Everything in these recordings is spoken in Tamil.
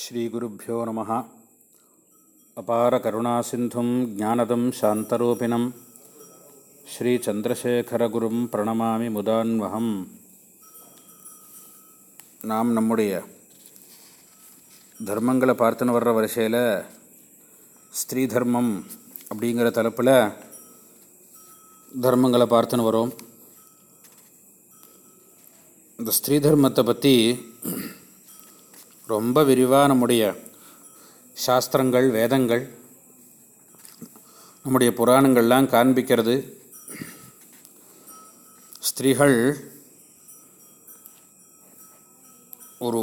ஸ்ரீகுருப்போ நம. அபார கருணாசிந்தும் ஜானதம் சாந்தரூபிணம். ஸ்ரீச்சந்திரசேகரகுரும் பிரணமாமி முதான்வகம் நாம் நம்முடைய தர்மங்களை பார்த்துன்னு வர்ற வரிசையில் ஸ்திரீ தர்மம் அப்படிங்கிற தலைப்பில் தர்மங்களை பார்த்துன்னு வரோம். இந்த ஸ்திரீ தர்மத்தை பற்றி ரொம்ப விரிவாக நம்முடைய சாஸ்திரங்கள் வேதங்கள் நம்முடைய புராணங்கள்லாம் காண்பிக்கிறது. ஸ்திரீகள் ஒரு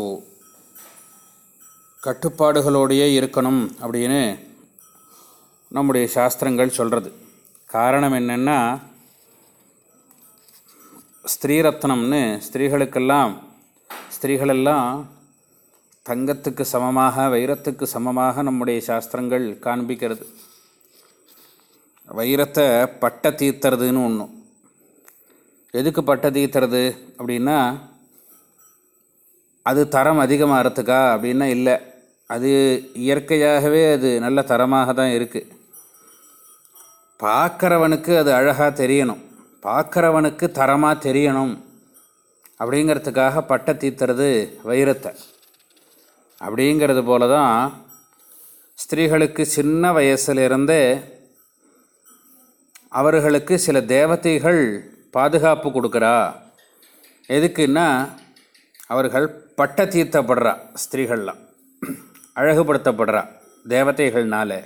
கட்டுப்பாடுகளோடையே இருக்கணும் அப்படின்னு நம்முடைய சாஸ்திரங்கள் சொல்கிறது காரணம் என்னென்னா ஸ்திரீரத்னம்னு ஸ்திரீகளுக்கெல்லாம் ஸ்திரீகளெல்லாம் தங்கத்துக்கு சமமாக வைரத்துக்கு சமமாக நம்முடைய சாஸ்திரங்கள் காண்பிக்கிறது. வைரத்தை பட்டை தீர்த்துறதுன்னு ஒன்று எதுக்கு பட்டை தீர்த்துறது அப்படின்னா அது தரம் அதிகமாகறதுக்கா அப்படின்னா இல்லை. அது இயற்கையாகவே அது நல்ல தரமாக தான் இருக்குது பார்க்குறவனுக்கு அது அழகாக தெரியணும். பார்க்குறவனுக்கு தரமாக தெரியணும். அப்படிங்கிறதுக்காக பட்டை தீர்த்துறது வைரத்தை. அப்படிங்கிறது போல தான் ஸ்திரீகளுக்கு சின்ன வயசுலேருந்தே அவர்களுக்கு சில தேவதைகள் பாதுகாப்பு கொடுக்குறா. எதுக்குன்னா அவர்கள் பட்ட தீர்த்தப்படுறா ஸ்திரீகள்லாம். அழகுபடுத்தப்படுறா தேவதைகள்னால.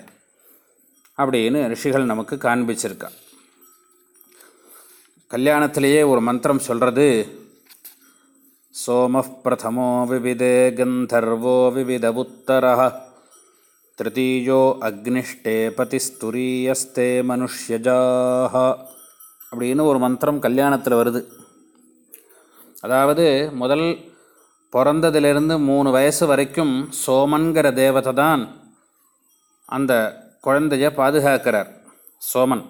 அப்படின்னு ரிஷிகள் நமக்கு காண்பிச்சிருக்கா. கல்யாணத்திலேயே ஒரு மந்திரம் சொல்கிறது सोमः प्रथमो विविदे गन्धर्वो विविधवुत्तरः திருத்தீயோ அக்னிஷ்டே பதிஸ்துரியஸ்தே மனுஷ்யஜாக அப்படின்னு ஒரு மந்திரம் கல்யாணத்தில் வருது அதாவது முதல் பிறந்ததிலிருந்து மூணு வயசு வரைக்கும் சோமன்கிற தேவதை தான் அந்த குழந்தைய பாதுகாக்கிறார் சோமன்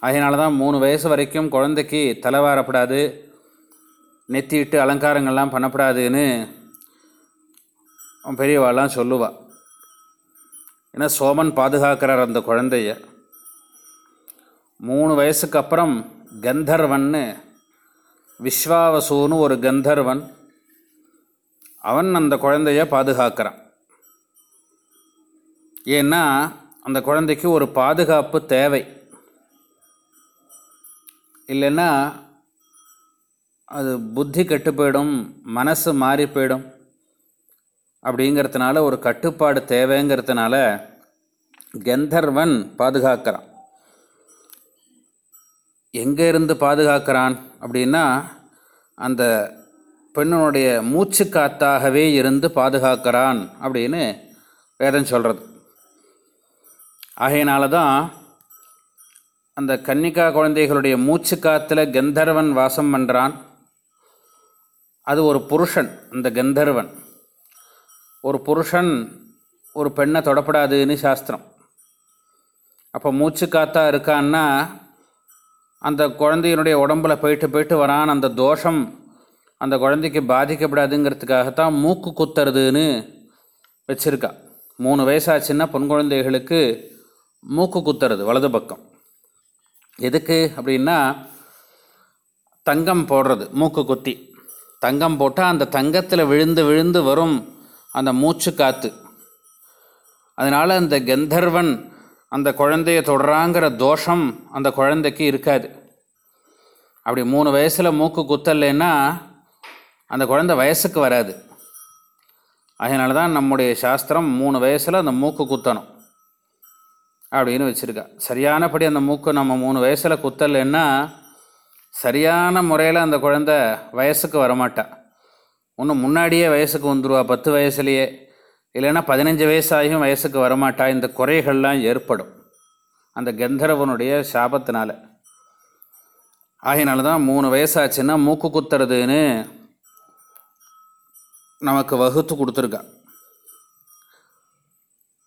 அதனால தான் மூணு வயசு வரைக்கும் குழந்தைக்கு தலைவாரப்படாது நெத்திட்டு அலங்காரங்கள்லாம் பண்ணப்படாதுன்னு பெரியவாள்லாம் சொல்லுவாள் ஏன்னா சோமன் பாதுகாக்கிறார் அந்த குழந்தைய. மூணு வயசுக்கு அப்புறம் கந்தர்வன்னு விஸ்வாவசூன்னு ஒரு கந்தர்வன் அவன் அந்த குழந்தைய பாதுகாக்கிறான். ஏன்னா அந்த குழந்தைக்கு ஒரு பாதுகாப்பு தேவை. இல்லைன்னா அது புத்தி கெட்டு போயிடும் மனசு மாறி போயிடும். அப்படிங்கிறதுனால ஒரு கட்டுப்பாடு தேவைங்கிறதுனால கந்தர்வன் பாதுகாக்கிறான். எங்கே இருந்து பாதுகாக்கிறான் அப்படின்னா அந்த பெண்ணுடைய மூச்சு காத்தாகவே இருந்து பாதுகாக்கிறான் அப்படின்னு வேதம் சொல்கிறது ஆகையினால தான் அந்த கன்னிகா குழந்தைகளுடைய மூச்சு காத்தில் கந்தர்வன் வாசம் பண்ணுறான் அது ஒரு புருஷன் அந்த கந்தர்வன். ஒரு புருஷன் ஒரு பெண்ணை தொடப்படாதுன்னு சாஸ்திரம். அப்போ மூச்சு காத்தா இருக்கான்னா அந்த குழந்தையினுடைய உடம்புல போயிட்டு போயிட்டு வரான் அந்த தோஷம் அந்த குழந்தைக்கு பாதிக்கப்படாதுங்கிறதுக்காகத்தான் மூக்கு குத்துறதுன்னு வச்சுருக்கா. மூணு வயசாச்சுன்னா பொன் குழந்தைகளுக்கு மூக்கு குத்துறது வலது பக்கம். எதுக்கு அப்படின்னா தங்கம் போடுறது மூக்கு குத்தி. தங்கம் போட்டால் அந்த தங்கத்தில் விழுந்து விழுந்து வரும் அந்த மூச்சு காற்று அதனால் அந்த கந்தர்வன் அந்த குழந்தைய தொடராங்கிற தோஷம் அந்த குழந்தைக்கு இருக்காது. அப்படி மூணு வயசில் மூக்கு குத்தலைன்னா அந்த குழந்தை வயசுக்கு வராது. அதனால தான் நம்முடைய சாஸ்திரம் மூணு வயசில் அந்த மூக்கு குத்தணும். அப்படின்னு வச்சுருக்கா. சரியானபடி அந்த மூக்கு நம்ம மூணு வயசில் குத்தலைன்னா சரியான முறையில் அந்த குழந்த வயசுக்கு வரமாட்டா. ஒன்று முன்னாடியே வயசுக்கு வந்துடுவா பத்து வயசுலேயே. இல்லைன்னா பதினஞ்சு வயசாகியும் வயசுக்கு வரமாட்டா. இந்த குறைகள்லாம் ஏற்படும். அந்த கந்தரவனுடைய சாபத்தினால. ஆகினால தான் மூணு வயசாச்சுன்னா மூக்கு குத்துறதுன்னு நமக்கு வகுத்து கொடுத்துருக்கா.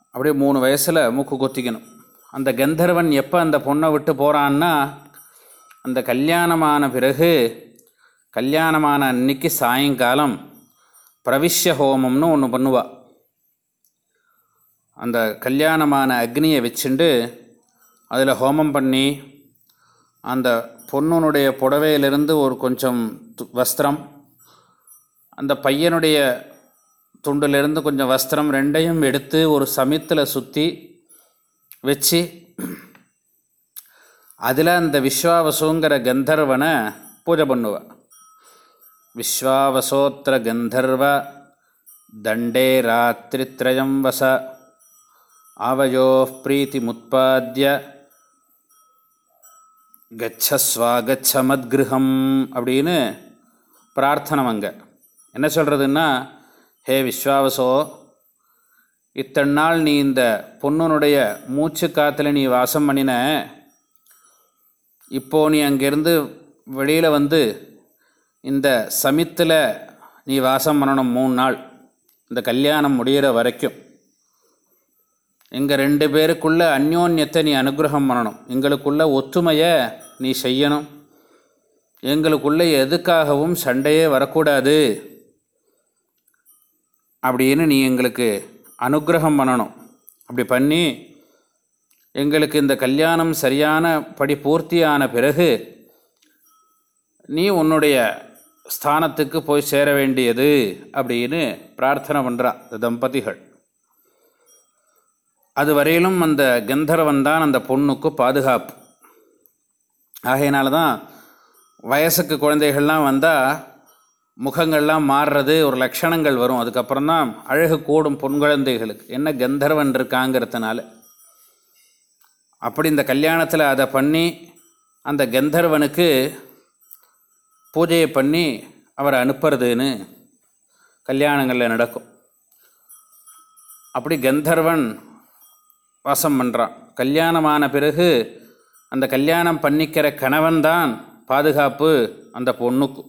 அப்படியே மூணு வயசில் மூக்கு குத்திக்கணும். அந்த கந்தர்வன் எப்போ அந்த பொண்ணை விட்டு போகிறான்னா அந்த கல்யாணமான பிறகு கல்யாணமான அன்னைக்கு சாயங்காலம் பிரவிஷ்ய ஹோமம்னு ஒன்று பண்ணுவாள் அந்த கல்யாணமான அக்னியை வச்சுண்டு அதில் ஹோமம் பண்ணி அந்த பொண்ணுனுடைய புடவையிலிருந்து ஒரு கொஞ்சம் வஸ்திரம் அந்த பையனுடைய துண்டிலிருந்து கொஞ்சம் வஸ்திரம் ரெண்டையும் எடுத்து ஒரு சமித்தில் சுற்றி வச்சு அதில் அந்த விஸ்வாவசுங்கிற கந்தர்வனை பூஜை பண்ணுவாள் விஸ்வாவசோத்திர கந்தர்வ தண்டே ராத்திரித்ரயம் வச ஆவயோ பிரீத்தி முத்பாத்திய கச்சஸ்வாகச்ச மத்கிருஹம் அப்படின்னு பிரார்த்தனை அங்கே. என்ன சொல்கிறதுன்னா ஹே விஸ்வாவசோ இத்தனை நாள் நீ இந்த பொண்ணுனுடைய மூச்சு காற்றுல நீ வாசம் பண்ணின இப்போது நீ அங்கேருந்து வெளியில் வந்து இந்த சமித்தில் நீ வாசம் பண்ணணும் மூணு நாள். இந்த கல்யாணம் முடிகிற வரைக்கும். எங்கள் ரெண்டு பேருக்குள்ள அந்யோன்யத்தை நீ அனுகிரகம் பண்ணணும். எங்களுக்குள்ள ஒத்துமையை நீ செய்யணும். எங்களுக்குள்ளே எதுக்காகவும் சண்டையே வரக்கூடாது. அப்படின்னு நீ எங்களுக்கு அனுகிரகம் பண்ணணும். அப்படி பண்ணி எங்களுக்கு இந்த கல்யாணம் சரியான படி பூர்த்தியான பிறகு நீ உன்னுடைய ஸ்தானத்துக்கு போய் சேர வேண்டியது அப்படின்னு பிரார்த்தனை பண்ணுறா இந்த தம்பதிகள். அது வரையிலும் அந்த கந்தர்வன் தான் அந்த பொண்ணுக்கு பாதுகாப்பு. ஆகையினால தான் வயசுக்கு குழந்தைகள்லாம் வந்தால் முகங்கள்லாம் மாறுறது ஒரு லட்சணங்கள் வரும். அதுக்கப்புறம் தான் அழகு கூடும் பொன் குழந்தைகளுக்கு. என்ன கந்தர்வன் இருக்காங்கிறதுனால. அப்படி இந்த கல்யாணத்தில் அதை பண்ணி அந்த கந்தர்வனுக்கு பூஜையை பண்ணி அவரை அனுப்புறதுன்னு கல்யாணங்களில் நடக்கும். அப்படி கந்தர்வன் வாசம் பண்ணுறான் கல்யாணமான பிறகு அந்த கல்யாணம் பண்ணிக்கிற கணவன் தான் பாதுகாப்பு அந்த பொண்ணுக்கு.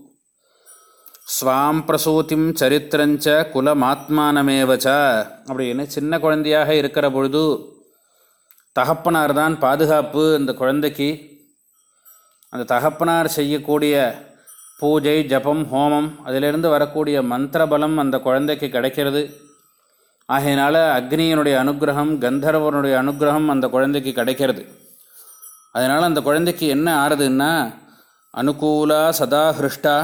ஸ்வாம் பிரசூதிம் சரித்திரஞ்ச குலமாத்மானமேவச்ச அப்படின்னு சின்ன குழந்தையாக இருக்கிற பொழுது தகப்பனார் தான் பாதுகாப்பு அந்த குழந்தைக்கு. அந்த தகப்பனார் செய்யக்கூடிய பூஜை ஜபம் ஹோமம் அதிலிருந்து வரக்கூடிய மந்திர பலம் அந்த குழந்தைக்கு கிடைக்கிறது. ஆகையினால் அக்னியினுடைய அனுகிரகம் கந்தர்வனுடைய அனுகிரகம் அந்த குழந்தைக்கு கிடைக்கிறது. அதனால் அந்த குழந்தைக்கு என்ன ஆறுதுன்னா அனுகூலா சதா ஹிருஷ்டா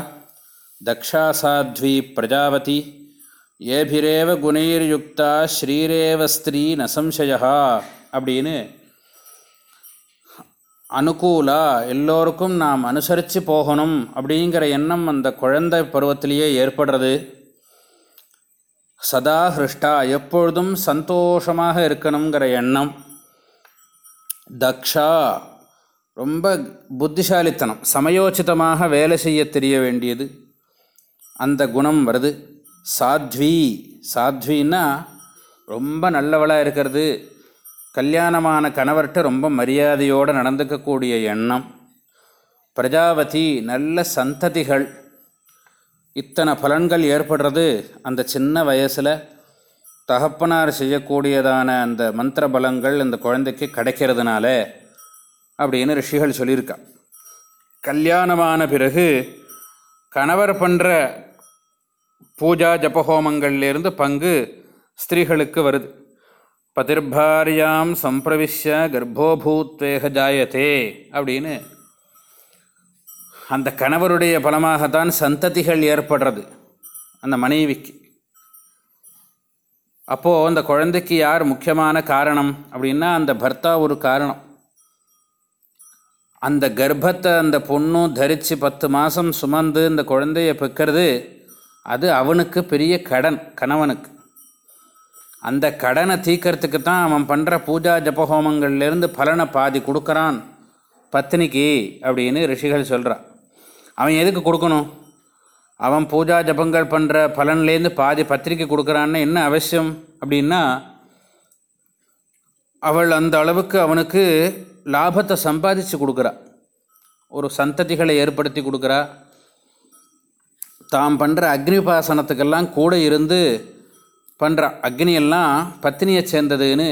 தக்ஷா சாத்வி பிரஜாவதி ஏபிரேவ குணைர்யுக்தா ஸ்ரீரேவ ஸ்திரீ நசம்சயா அப்படின்னு அனுகூலா எல்லோருக்கும் நாம் அனுசரித்து போகணும் அப்படிங்கிற எண்ணம் அந்த குழந்தை பருவத்திலேயே ஏற்படுறது. சதா ஹிருஷ்டா எப்பொழுதும் சந்தோஷமாக இருக்கணுங்கிற எண்ணம். தக்ஷா ரொம்ப புத்திசாலித்தனம் சமயோச்சிதமாக வேலை செய்ய தெரிய வேண்டியது. அந்த குணம் வருது. சாத்வி சாத்வின்னா ரொம்ப நல்லவளாக இருக்கிறது. கல்யாணமான கணவர்கிட்ட ரொம்ப மரியாதையோடு நடந்துக்கக்கூடிய எண்ணம். பிரஜாவதி நல்ல சந்ததிகள். இத்தனை பலன்கள் ஏற்படுறது அந்த சின்ன வயசில். தகப்பனார் செய்யக்கூடியதான அந்த மந்திர பலங்கள் அந்த குழந்தைக்கு கிடைக்கிறதுனால அப்படின்னு ரிஷிகள் சொல்லியிருக்கா. கல்யாணமான பிறகு கணவர் பண்ணுற பூஜா ஜபஹோமங்கள்லேருந்து பங்கு ஸ்திரீகளுக்கு வருது. பதிர்பாரியாம் சம்பிரவிஷ்ய கர்ப்போபூத்வேக ஜாயத்தே அப்படின்னு அந்த கணவருடைய பலமாகத்தான் சந்ததிகள் ஏற்படுறது அந்த மனைவிக்கு. அப்போது அந்த குழந்தைக்கு யார் முக்கியமான காரணம் அப்படின்னா அந்த பர்த்தா ஒரு காரணம். அந்த கர்ப்பத்தை அந்த பொண்ணும் தரித்து பத்து மாதம் சுமந்து இந்த குழந்தைய பெக்கிறது அது அவனுக்கு பெரிய கடன் கணவனுக்கு. அந்த கடனை தீக்கிறதுக்கு தான் அவன் பண்ணுற பூஜா ஜபஹோமங்கள்லேருந்து பலனை பாதி கொடுக்குறான். பத்தினிக்கு அப்படின்னு ரிஷிகள் சொல்கிறான் அவன் எதுக்கு கொடுக்கணும்? அவன் பூஜா ஜபங்கள் பண்ணுற பலன்லேருந்து பாதி பத்திரிக்கை கொடுக்குறான்னு என்ன அவசியம் அப்படின்னா அவள் அந்த அளவுக்கு அவனுக்கு லாபத்தை சம்பாதிச்சு கொடுக்குறா. ஒரு சந்ததிகளை ஏற்படுத்தி கொடுக்குறா. தாம் பண்ணுற அக்னிபாசனத்துக்கெல்லாம் கூட இருந்து பண்ணுறா அக்னியெல்லாம் பத்னியை சேர்ந்ததுன்னு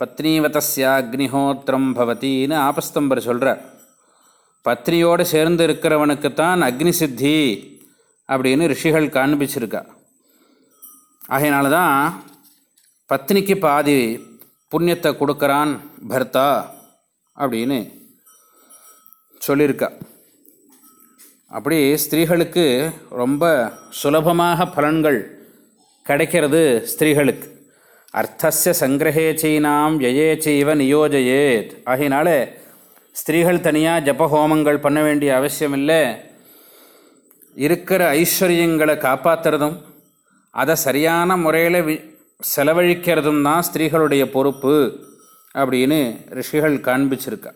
பத்னீவதஸ்யா அக்னிஹோத்திரம் பவத்தின்னு ஆபஸ்தம்பர் சொல்கிறார் பத்னியோடு சேர்ந்து இருக்கிறவனுக்குத்தான் அக்னி சித்தி அப்படின்னு ரிஷிகள் காண்பிச்சிருக்கா. ஆகையினால தான் பத்னிக்கு பாதி புண்ணியத்தை கொடுக்குறான் பர்த்தா அப்படின்னு சொல்லியிருக்கா. அப்படி ஸ்திரீகளுக்கு ரொம்ப சுலபமாக பலன்கள் கிடைக்கிறது ஸ்திரீகளுக்கு. அர்த்தஸ்ய சங்கிரகேச்சீனாம் சீனாம் யயே நியோஜயேத். ஆகையினால ஸ்திரீகள் தனியாக ஜபஹோமங்கள் பண்ண வேண்டிய அவசியம் இல்லை இருக்கிற ஐஸ்வர்யங்களை காப்பாற்றுறதும் அதை சரியான முறையில் வி செலவழிக்கிறதும் தான் ஸ்திரீகளுடைய பொறுப்பு அப்படின்னு ரிஷிகள் காண்பிச்சிருக்கா.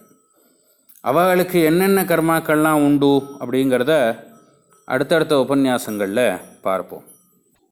அவளுக்கு என்னென்ன கர்மாக்கள்லாம் உண்டு அப்படிங்கிறத அடுத்தடுத்த உபன்யாசங்களில் பார்ப்போம்.